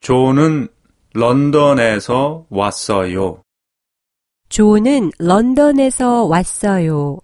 존은 런던에서 왔어요. 존은 런던에서 왔어요.